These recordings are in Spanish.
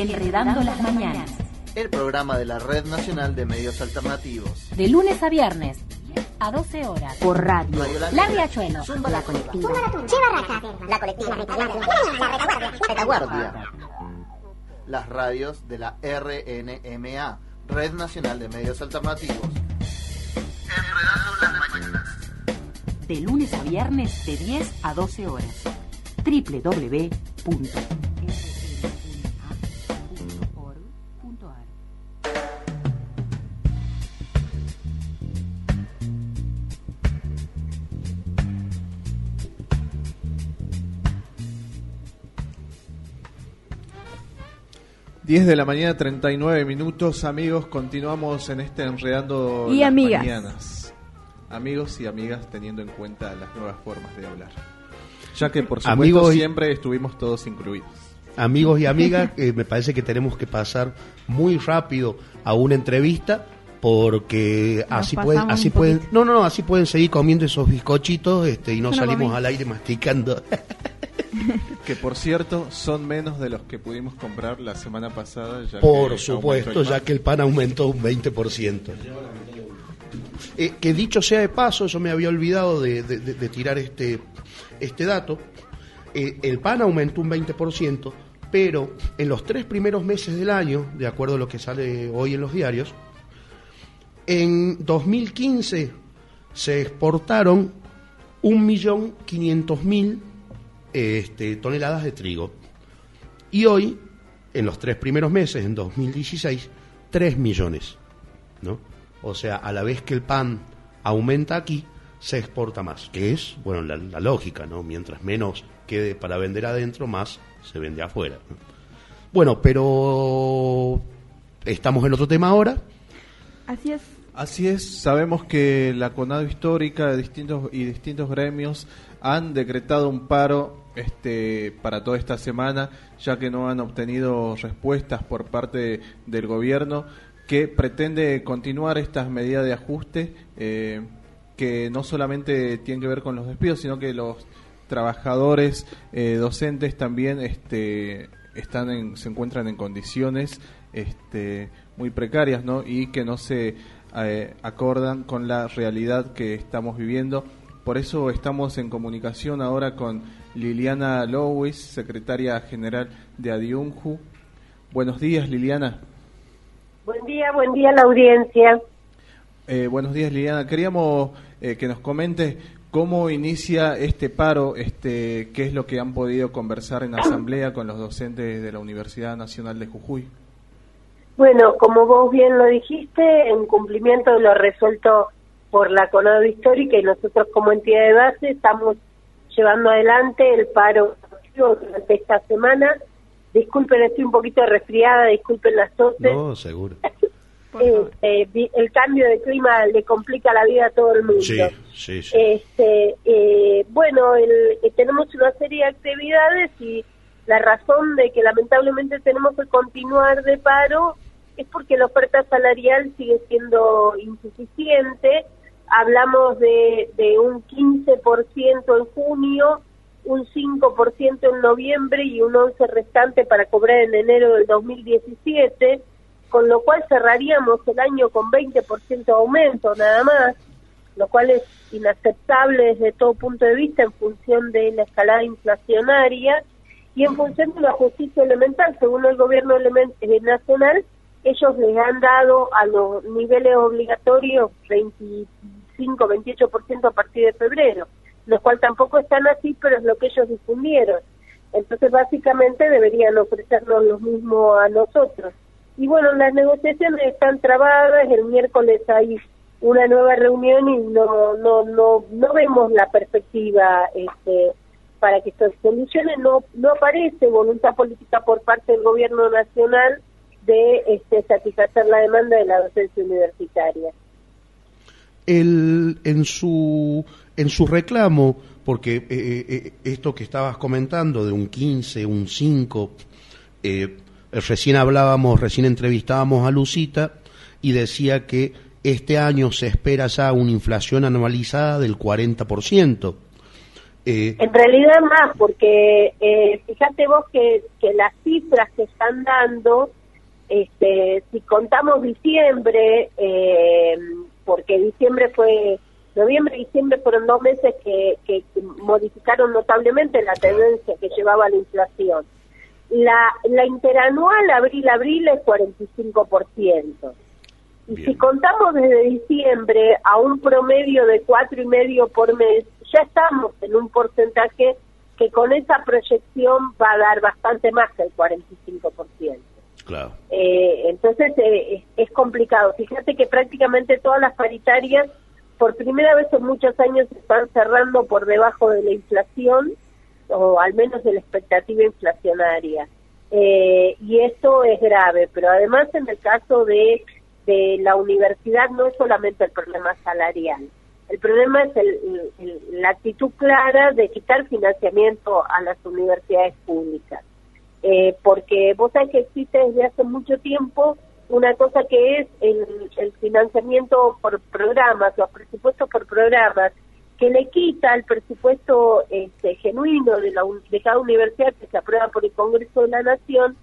Enredando las Mañanas. El programa de la Red Nacional de Medios Alternativos. De lunes a viernes, a 12 horas. Por radio. La Riachuelo. La colectiva. La colectiva. La retaguardia. Las radios de la RNMA, Red Nacional de Medios Alternativos. Enredando las Mañanas. De lunes a viernes, de 10 a 12 horas. www 10 de la mañana, 39 minutos. Amigos, continuamos en este Enredando y las amigas. Mañanas. Amigos y amigas, teniendo en cuenta las nuevas formas de hablar. Ya que, por supuesto, Amigos y- siempre estuvimos todos incluidos. Amigos y amigas, eh, me parece que tenemos que pasar muy rápido a una entrevista porque Nos así pueden, así pueden, no, no, no, así pueden seguir comiendo esos bizcochitos, este, y no no salimos al aire masticando. Que, por cierto, son menos de los que pudimos comprar la semana pasada. Ya Por supuesto, ya que el pan aumentó un 20%. Eh, que dicho sea de paso, yo me había olvidado de, de- de- de tirar este, este dato. Eh, el pan aumentó un 20%, pero en los tres primeros meses del año, de acuerdo a lo que sale hoy en los diarios, en 2015 se exportaron 1.500.000 este, toneladas de trigo. Y hoy, en los tres primeros meses, en 2016, 3 millones. ¿no? O sea, a la vez que el pan aumenta aquí, se exporta más. Que es, bueno, la, la lógica, ¿no? Mientras menos quede para vender adentro, más se vende afuera. ¿no? Bueno, pero estamos en otro tema ahora. Así es. Así es, sabemos que la CONADO histórica de distintos y distintos gremios han decretado un paro este para toda esta semana, ya que no han obtenido respuestas por parte del gobierno que pretende continuar estas medidas de ajuste eh, que no solamente tienen que ver con los despidos, sino que los trabajadores eh, docentes también este están en- se encuentran en condiciones este muy precarias no y que no se eh, acordan con la realidad que estamos viviendo. Por eso estamos en comunicación ahora con Liliana Lowis secretaria general de Adiunju buenos días Liliana Buen día, buen día a la audiencia. Eh, buenos días, Liliana. Queríamos eh, que nos comente cómo inicia este paro, este, qué es lo que han podido conversar en asamblea con los docentes de la Universidad Nacional de Jujuy. Bueno, como vos bien lo dijiste, en cumplimiento de lo resuelto por la CONADO Histórica y nosotros como entidad de base estamos llevando adelante el paro durante esta semana. Disculpen, estoy un poquito resfriada, disculpen las toses. No, seguro. Eh, el cambio de clima le complica la vida a todo el mundo. Sí, sí, sí. Este, eh, bueno, el- eh, tenemos una serie de actividades y la razón de que lamentablemente tenemos que continuar de paro es porque la oferta salarial sigue siendo insuficiente. Hablamos de, de un 15% en junio, un 5% en noviembre y un 11% restante para cobrar en enero del 2017, con lo cual cerraríamos el año con 20% de aumento nada más lo cual es inaceptable desde todo punto de vista en función de la escalada inflacionaria y en función de la justicia elemental. Según el gobierno eh, nacional, ellos les han dado a los niveles obligatorios 25, 28% a partir de febrero, lo cual tampoco están así, pero es lo que ellos difundieron. Entonces, básicamente deberían ofrecernos lo mismo a nosotros. Y bueno, las negociaciones están trabadas, el miércoles hay una nueva reunión y no no no no vemos la perspectiva este para que esto se solucione no no aparece voluntad política por parte del gobierno nacional de este satisfacer la demanda de la docencia universitaria el, en su en su reclamo, porque eh, eh, esto que estabas comentando de un 15, un 5, eh, recién hablábamos, recién entrevistábamos a Lucita y decía que este año se espera ya una inflación anualizada del 40%. Eh, En realidad más, porque eh, fíjate vos que, que las cifras que están dando, este, si contamos diciembre, eh, porque diciembre fue, noviembre y diciembre fueron dos meses que, que modificaron notablemente la tendencia que llevaba la inflación. La, la interanual abril-abril es 45%. Y Bien. si contamos desde diciembre a un promedio de cuatro y medio por mes, ya estamos en un porcentaje que con esa proyección va a dar bastante más que el 45%. Eh, entonces eh, es, complicado. Fíjate que prácticamente todas las paritarias, por primera vez en muchos años, están cerrando por debajo de la inflación o al menos de la expectativa inflacionaria. Eh, y esto es grave, pero además en el caso de, de la universidad no es solamente el problema salarial. El problema es el- la actitud clara de quitar financiamiento a las universidades públicas eh, porque vos sabés que existe desde hace mucho tiempo una cosa que es el, el financiamiento por programas, los presupuestos por programas, que le quita el presupuesto este, genuino de, la, de cada universidad que se aprueba por el Congreso de la Nación,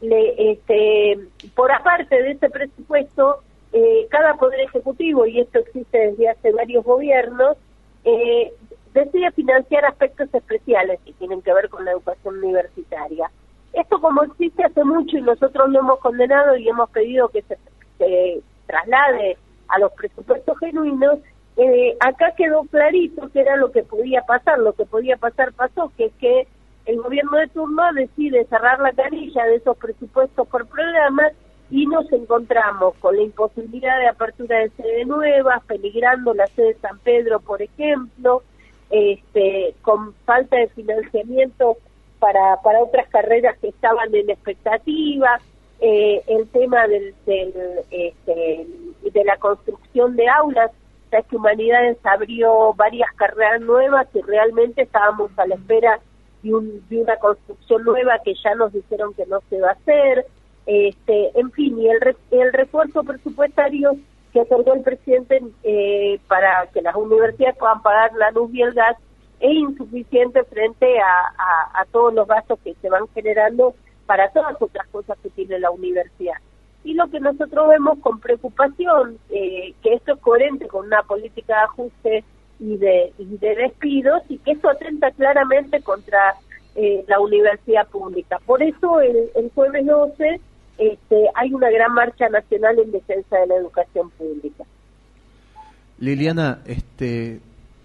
le, este, por aparte de ese presupuesto, eh, cada poder ejecutivo, y esto existe desde hace varios gobiernos, eh, decide financiar aspectos especiales que tienen que ver con la educación universitaria. Esto como existe hace mucho y nosotros lo hemos condenado y hemos pedido que se, se traslade a los presupuestos genuinos, eh, acá quedó clarito que era lo que podía pasar, lo que podía pasar pasó, que es que el gobierno de turno decide cerrar la canilla de esos presupuestos por programas y nos encontramos con la imposibilidad de apertura de sede nuevas, peligrando la sede de San Pedro, por ejemplo, este, con falta de financiamiento para, para otras carreras que estaban en expectativa, eh, el tema del, del, este, de la construcción de aulas, sabes que Humanidades abrió varias carreras nuevas y realmente estábamos a la espera de, un, de una construcción nueva que ya nos dijeron que no se va a hacer, este, en fin, y el, el refuerzo presupuestario que otorgó el presidente eh, para que las universidades puedan pagar la luz y el gas es insuficiente frente a, a- todos los gastos que se van generando para todas otras cosas que tiene la universidad. Y lo que nosotros vemos con preocupación, eh, que esto es coherente con una política de ajuste y de, y de despidos, y que esto atenta claramente contra eh, la universidad pública. Por eso el, el jueves 12 este, hay una gran marcha nacional en defensa de la educación pública. Liliana, este,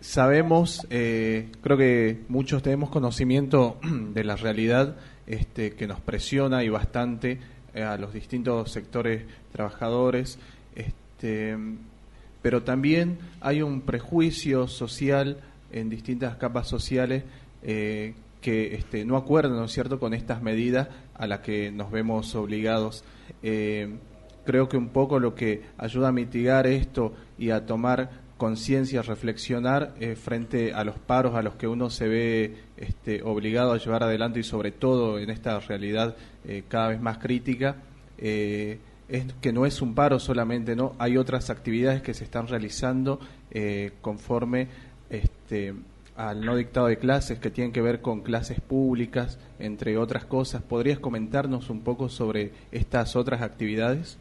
sabemos, eh, creo que muchos tenemos conocimiento de la realidad este, que nos presiona y bastante eh, a los distintos sectores trabajadores, este, pero también hay un prejuicio social en distintas capas sociales eh, que este, no acuerdan, ¿no es cierto?, con estas medidas a las que nos vemos obligados. Creo que un poco lo que ayuda a mitigar esto y a tomar conciencia, reflexionar eh, frente a los paros a los que uno se ve este, obligado a llevar adelante y sobre todo en esta realidad eh, cada vez más crítica, eh, es que no es un paro solamente, no hay otras actividades que se están realizando conforme este, al no dictado de clases que tienen que ver con clases públicas, entre otras cosas. ¿Podrías comentarnos un poco sobre estas otras actividades?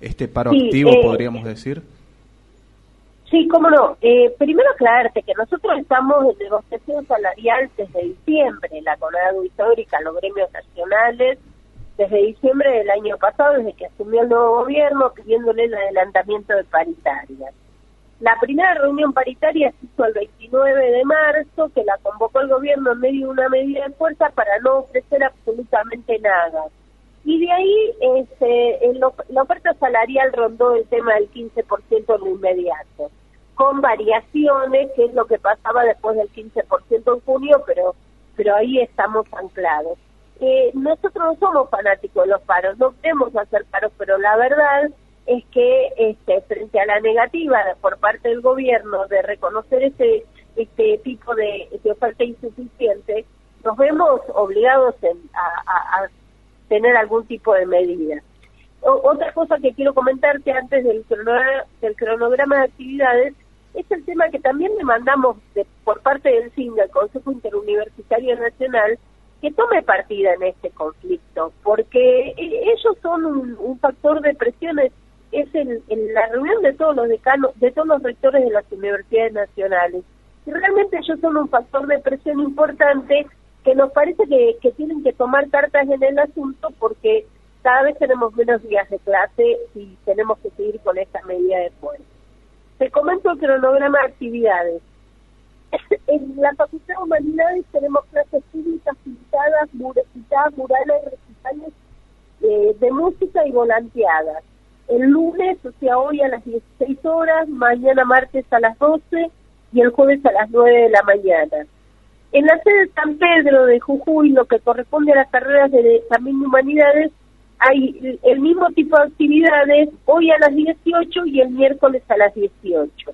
Este paro Sí, activo, podríamos decir. Sí, cómo no. Eh, primero aclararte que nosotros estamos en negociación salarial desde diciembre, la CONADU histórica, los gremios nacionales, desde diciembre del año pasado, desde que asumió el nuevo gobierno, pidiéndole el adelantamiento de paritarias. La primera reunión paritaria se hizo el 29 de marzo, que la convocó el gobierno en medio de una medida de fuerza para no ofrecer absolutamente nada. Y de ahí este, la oferta salarial rondó el tema del 15% en lo inmediato, con variaciones, que es lo que pasaba después del 15% en junio, pero, pero ahí estamos anclados. Eh, nosotros no somos fanáticos de los paros, no queremos hacer paros, pero la verdad es que este, frente a la negativa por parte del gobierno de reconocer este, este tipo de, de oferta insuficiente, nos vemos obligados en- a- a- a tener algún tipo de medida. O- otra cosa que quiero comentarte antes del cronograma, del cronograma de actividades es el tema que también demandamos de, por parte del CINGA, el Consejo Interuniversitario Nacional, que tome partida en este conflicto, porque eh, ellos son un, factor de presión, es, el- la reunión de todos los decanos, de todos los rectores de las universidades nacionales. Y realmente ellos son un factor de presión importante que nos parece que, que tienen que tomar cartas en el asunto porque cada vez tenemos menos días de clase y tenemos que seguir con esta medida de fuerza. Te cronograma de actividades. En la Facultad de Humanidades tenemos clases públicas pintadas, mur- pintadas murales, recitales eh, de música y volanteadas. El lunes, o sea, hoy a las 16 horas, mañana martes a las 12 y el jueves a las 9 de la mañana. En la sede de San Pedro de Jujuy, lo que corresponde a las carreras de también de humanidades, hay el mismo tipo de actividades hoy a las 18 y el miércoles a las 18.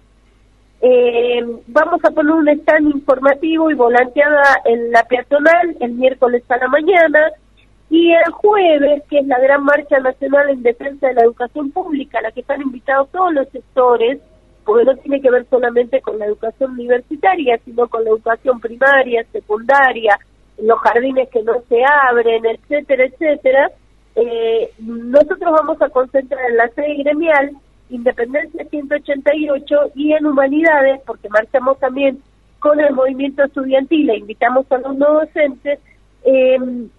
Eh, vamos a poner un stand informativo y volanteada en la peatonal el miércoles a la mañana y el jueves, que es la gran marcha nacional en defensa de la educación pública, a la que están invitados todos los sectores, porque no tiene que ver solamente con la educación universitaria, sino con la educación primaria, secundaria, los jardines que no se abren, etcétera, etcétera. Eh, nosotros vamos a concentrar en la sede gremial Independencia 188 y en Humanidades, porque marchamos también con el movimiento estudiantil e invitamos a los no docentes, en-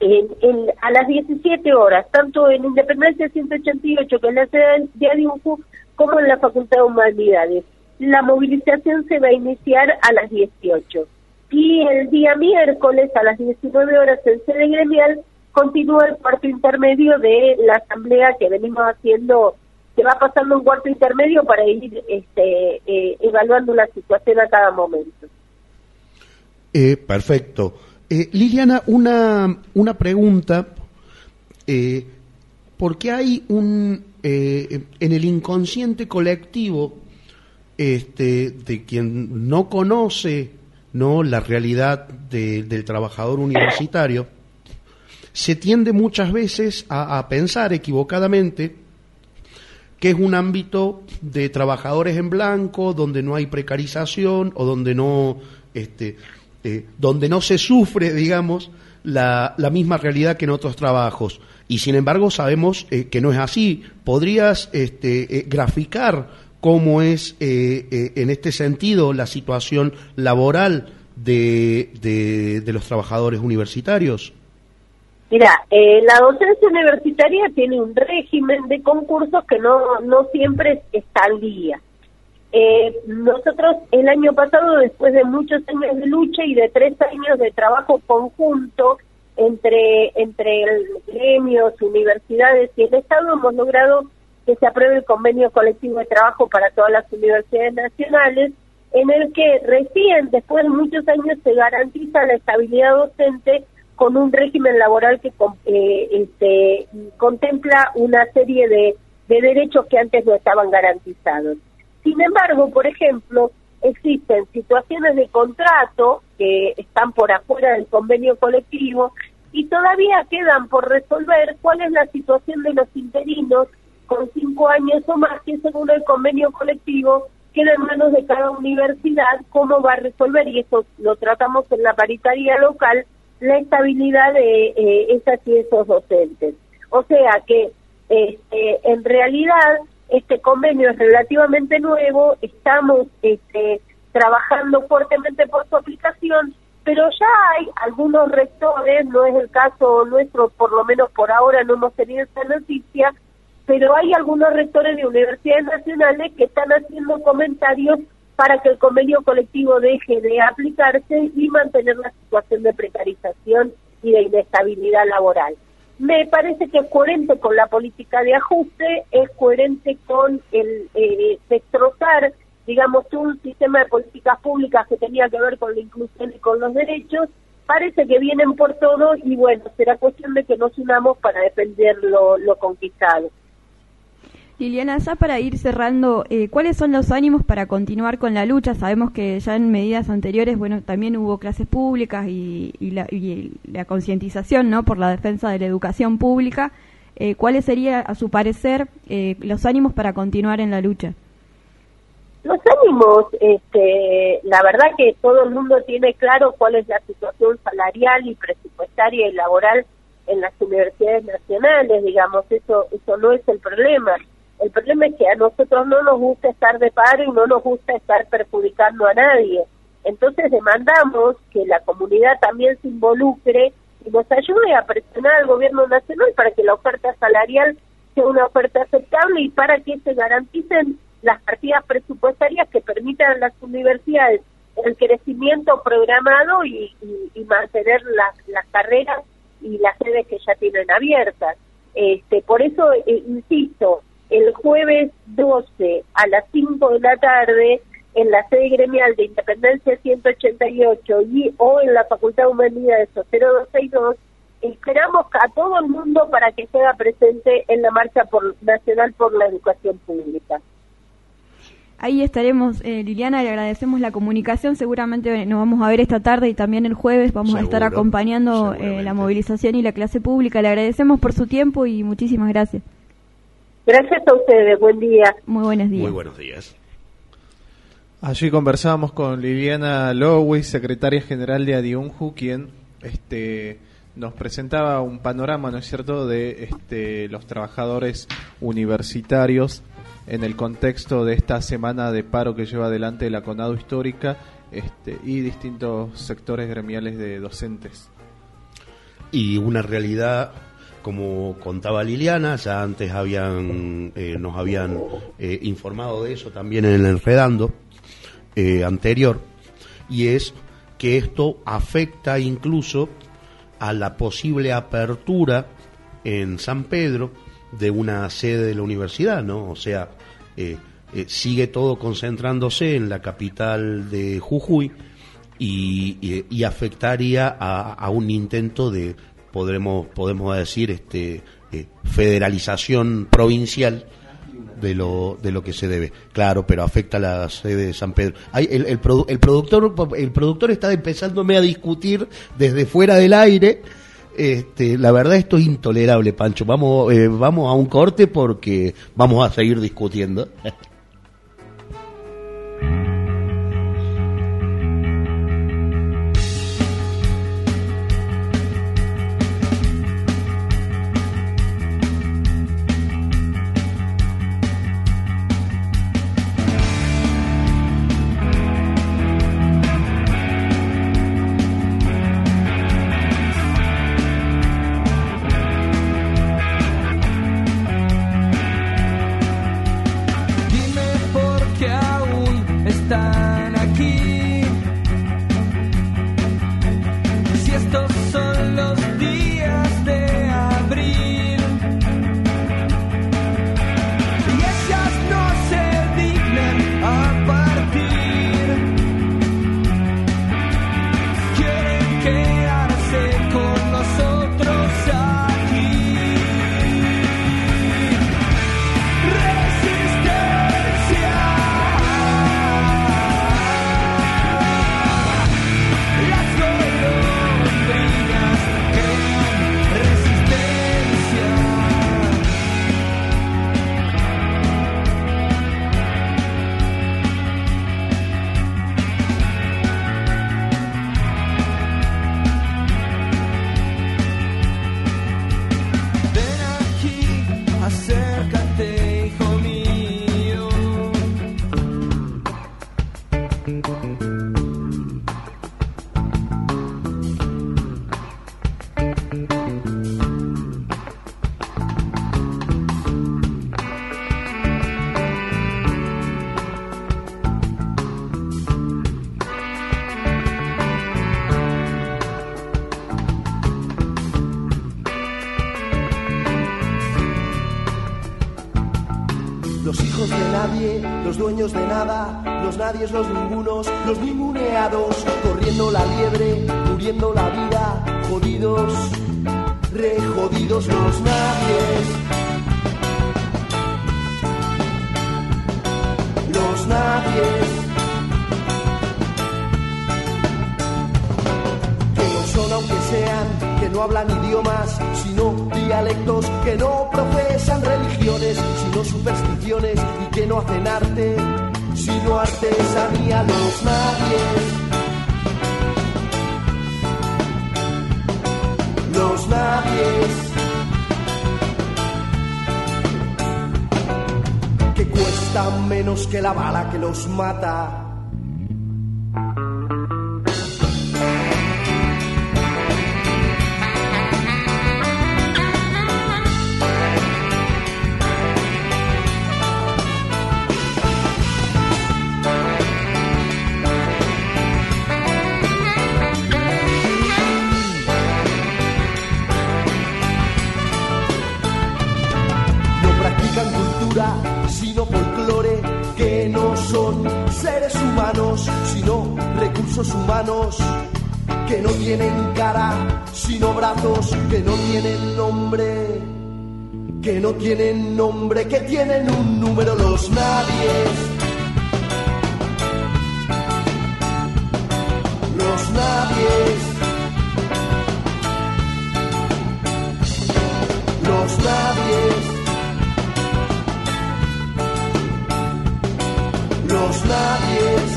en- a las 17 horas, tanto en Independencia 188, que es la sede de Adiuncu, como en la Facultad de Humanidades. La movilización se va a iniciar a las 18. Y el día miércoles, a las 19 horas, en sede gremial, continúa el cuarto intermedio de la asamblea que venimos haciendo se va pasando un cuarto intermedio para ir este, eh, evaluando la situación a cada momento. Eh, perfecto. Eh, Liliana, una, una pregunta. Eh, ¿Por qué hay un eh, en el inconsciente colectivo este, de quien no conoce no la realidad de- del trabajador universitario? Se tiende muchas veces a pensar equivocadamente que es un ámbito de trabajadores en blanco, donde no hay precarización o donde no, este, eh, donde no se sufre, digamos, la, la misma realidad que en otros trabajos. Y sin embargo sabemos eh, que no es así. ¿Podrías este, eh, graficar cómo es en este sentido la situación laboral de- de los trabajadores universitarios? Mira, eh, la docencia universitaria tiene un régimen de concursos que no, no siempre está al día. Eh, nosotros el año pasado, después de muchos años de lucha y de tres años de trabajo conjunto entre, entre gremios, universidades y el Estado, hemos logrado que se apruebe el convenio colectivo de trabajo para todas las universidades nacionales, en el que recién, después de muchos años, se garantiza la estabilidad docente con un régimen laboral que eh, este, contempla una serie de, de derechos que antes no estaban garantizados. Sin embargo, por ejemplo, existen situaciones de contrato que están por afuera del convenio colectivo y todavía quedan por resolver cuál es la situación de los interinos con cinco años o más que según el convenio colectivo queda en manos de cada universidad cómo va a resolver y eso lo tratamos en la paritaria local la estabilidad de eh, esas y esos docentes. O sea que este, en realidad este convenio es relativamente nuevo, estamos este, trabajando fuertemente por su aplicación, pero ya hay algunos rectores, no es el caso nuestro, por lo menos por ahora no hemos tenido esta noticia, pero hay algunos rectores de universidades nacionales que están haciendo comentarios para que el convenio colectivo deje de aplicarse y mantener la situación de precarización y de inestabilidad laboral. Me parece que es coherente con la política de ajuste, es coherente con el eh, destrozar, digamos, un sistema de políticas públicas que tenía que ver con la inclusión y con los derechos. Parece que vienen por todo y bueno, será cuestión de que nos unamos para defender lo, lo conquistado. Liliana, ya para ir cerrando, eh, ¿cuáles son los ánimos para continuar con la lucha? Sabemos que ya en medidas anteriores, bueno, también hubo clases públicas y, la, y la concientización, ¿no? Por la defensa de la educación pública. Eh, ¿Cuáles serían, a su parecer, eh, los ánimos para continuar en la lucha? Los ánimos este, la verdad que todo el mundo tiene claro cuál es la situación salarial y presupuestaria y laboral en las universidades nacionales, digamos, eso, eso no es el problema. El problema es que a nosotros no nos gusta estar de paro y no nos gusta estar perjudicando a nadie. Entonces demandamos que la comunidad también se involucre y nos ayude a presionar al gobierno nacional para que la oferta salarial sea una oferta aceptable y para que se garanticen las partidas presupuestarias que permitan a las universidades el crecimiento programado y, mantener las, las carreras y las sedes que ya tienen abiertas. Este, por eso, eh, insisto, el jueves 12 a las 5 de la tarde en la sede gremial de Independencia 188 y o en la Facultad de Humanidades 0262 esperamos a todo el mundo para que sea presente en la marcha por, nacional por la educación pública. Ahí estaremos, eh, Liliana, le agradecemos la comunicación, seguramente nos vamos a ver esta tarde y también el jueves vamos a estar acompañando eh, la movilización y la clase pública. Le agradecemos por su tiempo y muchísimas gracias. Gracias a ustedes, buen día. Muy buenos días. Muy buenos días. Allí conversamos con Liliana Lowey, secretaria general de Adiunju, quien este, nos presentaba un panorama, ¿no es cierto?, de este, los trabajadores universitarios en el contexto de esta semana de paro que lleva adelante la CONADO histórica este, y distintos sectores gremiales de docentes. Y una realidad como contaba Liliana, ya antes habían, eh, nos habían eh, informado de eso también en el enredando eh, anterior, y es que esto afecta incluso a la posible apertura en San Pedro de una sede de la universidad, ¿no? O sea, sigue todo concentrándose en la capital de Jujuy y, afectaría a, un intento de podremos, podemos decir, este, eh, federalización provincial de lo, de lo que se debe. Claro, pero afecta a la sede de San Pedro. El, el, productor, el productor está empezándome a discutir desde fuera del aire. Este, la verdad esto es intolerable, Pancho. Vamos, eh, vamos a un corte porque vamos a seguir discutiendo. de nada, los nadies, los ningunos, los ninguneados, corriendo la liebre, muriendo la vida, jodidos, rejodidos los nadies. Los nadies. Que no son aunque sean, que no hablan idiomas, sino dialectos, que no profesan sino supersticiones y que no hacen arte sino artesanía los nadies. Los nadies. Que cuestan menos que la bala que los mata. Humanos, que no tienen cara, sino brazos, que no tienen nombre, que no tienen nombre, que tienen un número los nadies. Los nadies. Los nadies. los nadies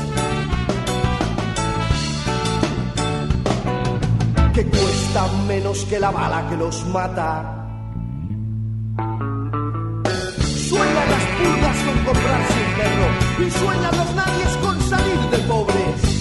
que cuestan menos que la bala que los mata. Sueñan las pulgas con comprarse un perro y sueñan los nadies con salir de pobres.